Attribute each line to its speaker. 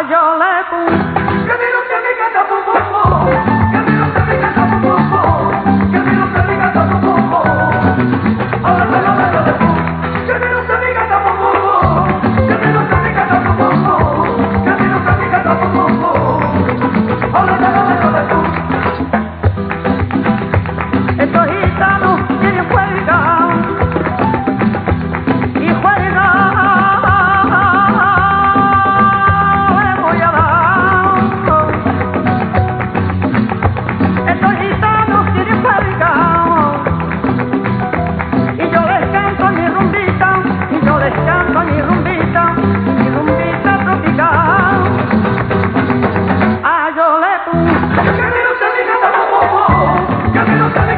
Speaker 1: George, your laugh. Também não tá